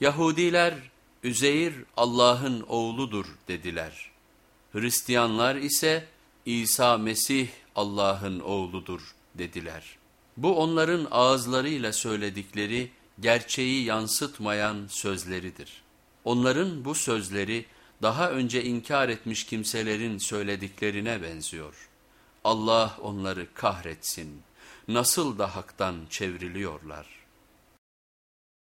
Yahudiler Üzeyr Allah'ın oğludur dediler. Hristiyanlar ise İsa Mesih Allah'ın oğludur dediler. Bu onların ağızlarıyla söyledikleri gerçeği yansıtmayan sözleridir. Onların bu sözleri daha önce inkar etmiş kimselerin söylediklerine benziyor. Allah onları kahretsin. Nasıl da haktan çevriliyorlar.